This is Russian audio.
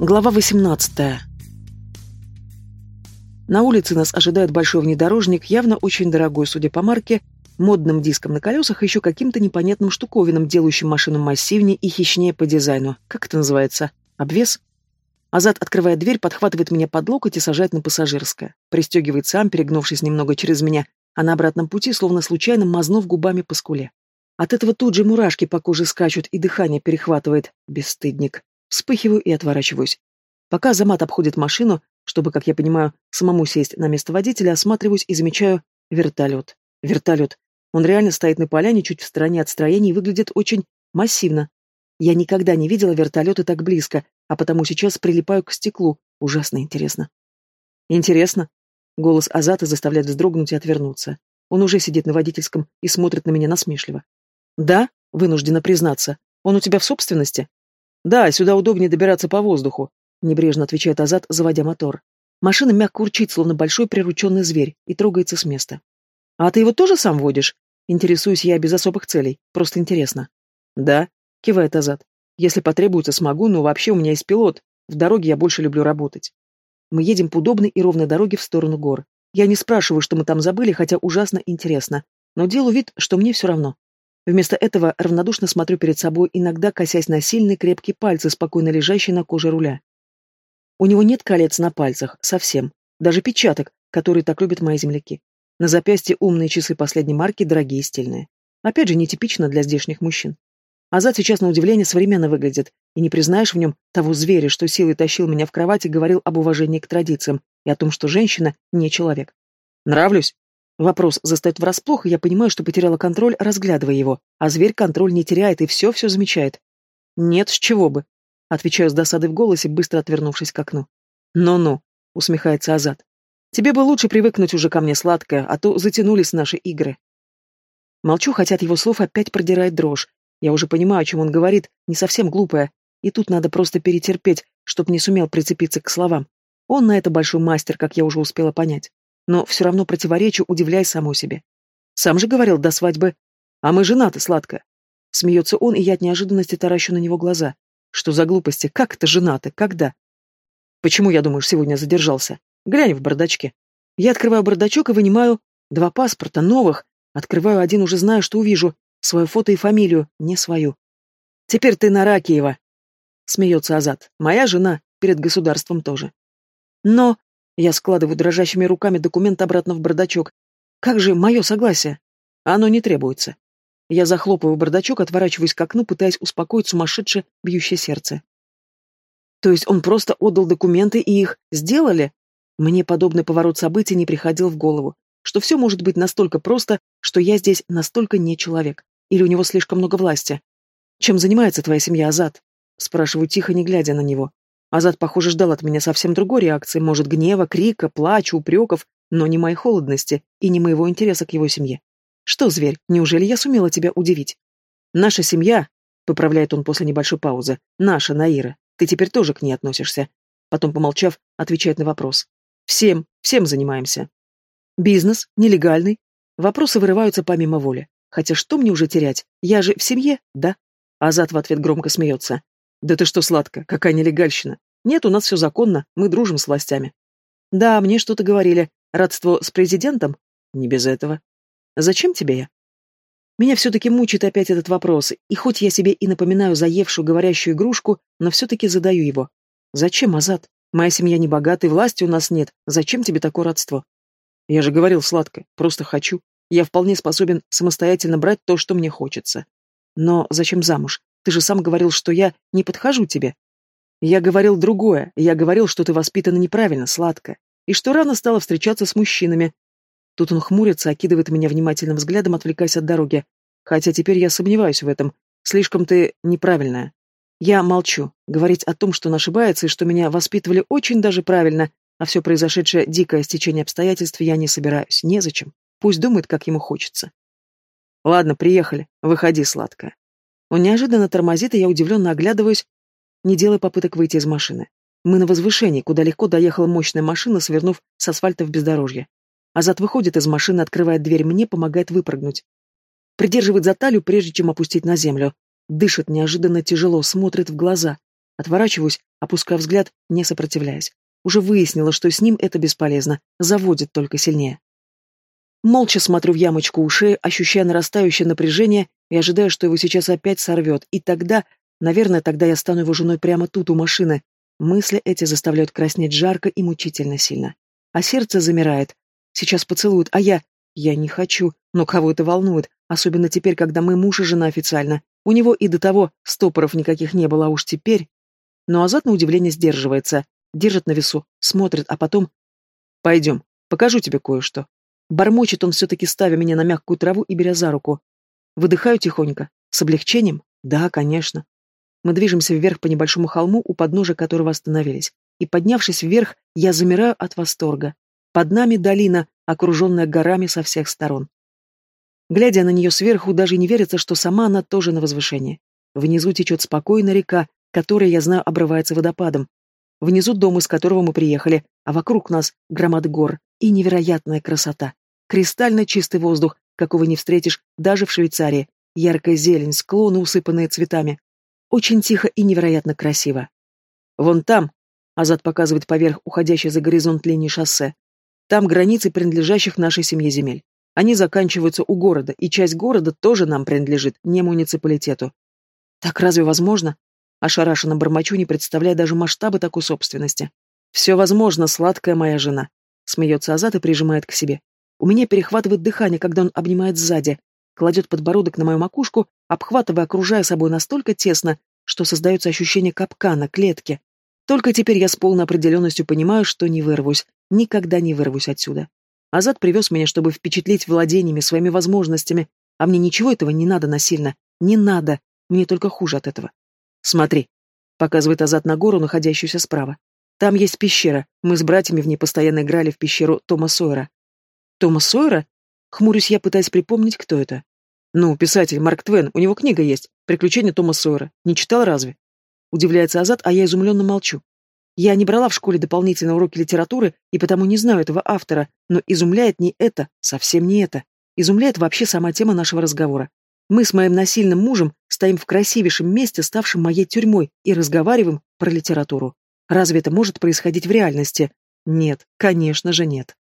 Глава 18. На улице нас ожидает большой внедорожник, явно очень дорогой, судя по марке, модным диском на колесах и еще каким-то непонятным штуковином, делающим машину массивнее и хищнее по дизайну. Как это называется? Обвес? Азат открывает дверь, подхватывает меня под локоть и сажает на пассажирское. Пристегивает сам, перегнувшись немного через меня, а на обратном пути, словно случайно, мазнув губами по скуле. От этого тут же мурашки по коже скачут и дыхание перехватывает. Бесстыдник. Вспыхиваю и отворачиваюсь. Пока Замат обходит машину, чтобы, как я понимаю, самому сесть на место водителя, осматриваюсь и замечаю вертолет. Вертолет. Он реально стоит на поляне чуть в стороне от строения и выглядит очень массивно. Я никогда не видела вертолета так близко, а потому сейчас прилипаю к стеклу. Ужасно интересно. Интересно. Голос Азата заставляет вздрогнуть и отвернуться. Он уже сидит на водительском и смотрит на меня насмешливо. Да, вынуждена признаться. Он у тебя в собственности? «Да, сюда удобнее добираться по воздуху», — небрежно отвечает Азат, заводя мотор. Машина мягко урчит, словно большой прирученный зверь, и трогается с места. «А ты его тоже сам водишь?» Интересуюсь я без особых целей, просто интересно. «Да», — кивает Азат. «Если потребуется, смогу, но вообще у меня есть пилот. В дороге я больше люблю работать». Мы едем по удобной и ровной дороге в сторону гор. Я не спрашиваю, что мы там забыли, хотя ужасно интересно, но делаю вид, что мне все равно. Вместо этого равнодушно смотрю перед собой, иногда косясь на сильные крепкие пальцы, спокойно лежащие на коже руля. У него нет колец на пальцах, совсем. Даже печаток, которые так любят мои земляки. На запястье умные часы последней марки, дорогие и стильные. Опять же, нетипично для здешних мужчин. Азат сейчас на удивление современно выглядит, и не признаешь в нем того зверя, что силой тащил меня в кровать и говорил об уважении к традициям и о том, что женщина не человек. «Нравлюсь?» Вопрос застает врасплох, и я понимаю, что потеряла контроль, разглядывая его, а зверь контроль не теряет и все-все замечает. «Нет, с чего бы?» Отвечаю с досадой в голосе, быстро отвернувшись к окну. «Ну-ну», — усмехается Азат. «Тебе бы лучше привыкнуть уже ко мне, сладкое, а то затянулись наши игры». Молчу, хотя от его слов опять продирает дрожь. Я уже понимаю, о чем он говорит, не совсем глупая, и тут надо просто перетерпеть, чтоб не сумел прицепиться к словам. Он на это большой мастер, как я уже успела понять но все равно противоречу, удивляясь самой себе. Сам же говорил до свадьбы. А мы женаты, сладко. Смеется он, и я от неожиданности таращу на него глаза. Что за глупости? Как это женаты? Когда? Почему, я думаю, сегодня задержался? Глянь в бардачке. Я открываю бардачок и вынимаю два паспорта, новых. Открываю один, уже знаю, что увижу. Свое фото и фамилию, не свою. Теперь ты на Ракиева. Смеется Азат. Моя жена, перед государством тоже. Но я складываю дрожащими руками документ обратно в бардачок. Как же мое согласие? Оно не требуется. Я захлопываю бардачок, отворачиваюсь к окну, пытаясь успокоить сумасшедшее бьющее сердце. То есть он просто отдал документы и их сделали? Мне подобный поворот событий не приходил в голову, что все может быть настолько просто, что я здесь настолько не человек. Или у него слишком много власти. Чем занимается твоя семья, Азат? Спрашиваю тихо, не глядя на него. Азат, похоже, ждал от меня совсем другой реакции, может, гнева, крика, плача, упреков, но не моей холодности и не моего интереса к его семье. Что, зверь, неужели я сумела тебя удивить? Наша семья, поправляет он после небольшой паузы, наша, Наира, ты теперь тоже к ней относишься. Потом, помолчав, отвечает на вопрос. Всем, всем занимаемся. Бизнес, нелегальный. Вопросы вырываются помимо воли. Хотя что мне уже терять? Я же в семье, да? Азат в ответ громко смеется. Да ты что, сладко, какая нелегальщина. Нет, у нас все законно, мы дружим с властями. Да, мне что-то говорили. Родство с президентом? Не без этого. Зачем тебе я? Меня все-таки мучает опять этот вопрос, и хоть я себе и напоминаю заевшую говорящую игрушку, но все-таки задаю его. Зачем, Азат? Моя семья не богата, и власти у нас нет. Зачем тебе такое родство? Я же говорил сладко, просто хочу. Я вполне способен самостоятельно брать то, что мне хочется. Но зачем замуж? Ты же сам говорил, что я не подхожу тебе. Я говорил другое. Я говорил, что ты воспитана неправильно, сладко. И что рано стала встречаться с мужчинами. Тут он хмурится, окидывает меня внимательным взглядом, отвлекаясь от дороги. Хотя теперь я сомневаюсь в этом. Слишком ты неправильная. Я молчу. Говорить о том, что он ошибается и что меня воспитывали очень даже правильно, а все произошедшее дикое стечение обстоятельств я не собираюсь. Незачем. Пусть думает, как ему хочется. Ладно, приехали. Выходи, сладкая. Он неожиданно тормозит, и я удивленно оглядываюсь, не делая попыток выйти из машины. Мы на возвышении, куда легко доехала мощная машина, свернув с асфальта в бездорожье. Азат выходит из машины, открывает дверь мне, помогает выпрыгнуть. Придерживает за талию, прежде чем опустить на землю. Дышит неожиданно тяжело, смотрит в глаза. Отворачиваюсь, опуская взгляд, не сопротивляясь. Уже выяснила, что с ним это бесполезно, заводит только сильнее. Молча смотрю в ямочку ушей, ощущая нарастающее напряжение и ожидая, что его сейчас опять сорвет. И тогда, наверное, тогда я стану его женой прямо тут, у машины. Мысли эти заставляют краснеть жарко и мучительно сильно. А сердце замирает. Сейчас поцелуют, а я... Я не хочу, но кого это волнует, особенно теперь, когда мы муж и жена официально. У него и до того стопоров никаких не было, а уж теперь... Но Азат на удивление сдерживается, держит на весу, смотрит, а потом... «Пойдем, покажу тебе кое-что». Бормочет он все-таки, ставя меня на мягкую траву и беря за руку. Выдыхаю тихонько. С облегчением? Да, конечно. Мы движемся вверх по небольшому холму, у подножия которого остановились. И поднявшись вверх, я замираю от восторга. Под нами долина, окруженная горами со всех сторон. Глядя на нее сверху, даже не верится, что сама она тоже на возвышении. Внизу течет спокойная река, которая, я знаю, обрывается водопадом. Внизу дом, из которого мы приехали, а вокруг нас громады гор и невероятная красота. Кристально чистый воздух, какого не встретишь даже в Швейцарии. Яркая зелень, склоны, усыпанные цветами. Очень тихо и невероятно красиво. Вон там, Азат показывает поверх уходящей за горизонт линии шоссе, там границы принадлежащих нашей семье земель. Они заканчиваются у города, и часть города тоже нам принадлежит, не муниципалитету. Так разве возможно? Ошарашенно бормочу, не представляя даже масштабы такой собственности. «Все возможно, сладкая моя жена», — смеется Азат и прижимает к себе. У меня перехватывает дыхание, когда он обнимает сзади, кладет подбородок на мою макушку, обхватывая, окружая собой настолько тесно, что создается ощущение капкана, клетки. Только теперь я с полной определенностью понимаю, что не вырвусь, никогда не вырвусь отсюда. Азат привез меня, чтобы впечатлить владениями, своими возможностями, а мне ничего этого не надо насильно. Не надо. Мне только хуже от этого. Смотри. Показывает Азат на гору, находящуюся справа. Там есть пещера. Мы с братьями в ней постоянно играли в пещеру Тома Сойера. Тома Сойера? Хмурюсь я, пытаясь припомнить, кто это. Ну, писатель Марк Твен, у него книга есть. «Приключения Тома Сойера». Не читал разве? Удивляется Азат, а я изумленно молчу. Я не брала в школе дополнительные уроки литературы и потому не знаю этого автора, но изумляет не это, совсем не это. Изумляет вообще сама тема нашего разговора. Мы с моим насильным мужем стоим в красивейшем месте, ставшем моей тюрьмой, и разговариваем про литературу. Разве это может происходить в реальности? Нет, конечно же нет.